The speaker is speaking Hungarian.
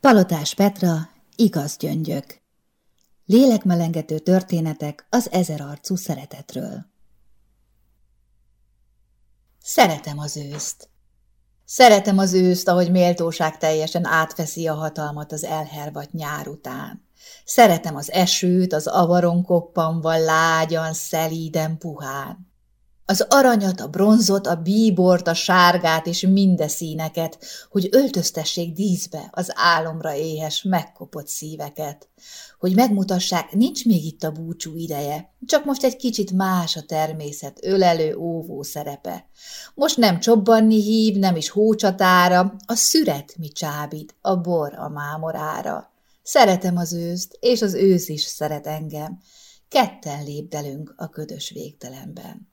Palotás Petra, igaz gyöngyök. Lélekmelengető történetek az ezerarcú szeretetről. Szeretem az őszt. Szeretem az őszt, ahogy méltóság teljesen átveszi a hatalmat az elhervat nyár után. Szeretem az esőt, az avaron koppanva lágyan, szelíden, puhán. Az aranyat, a bronzot, a bíbort, a sárgát és minde színeket, hogy öltöztessék díszbe az álomra éhes, megkopott szíveket. Hogy megmutassák, nincs még itt a búcsú ideje, csak most egy kicsit más a természet ölelő, óvó szerepe. Most nem csobbanni hív, nem is hócsatára, a szüret mi csábít, a bor a mámorára. Szeretem az őszt, és az ősz is szeret engem. Ketten lépdelünk a ködös végtelenben.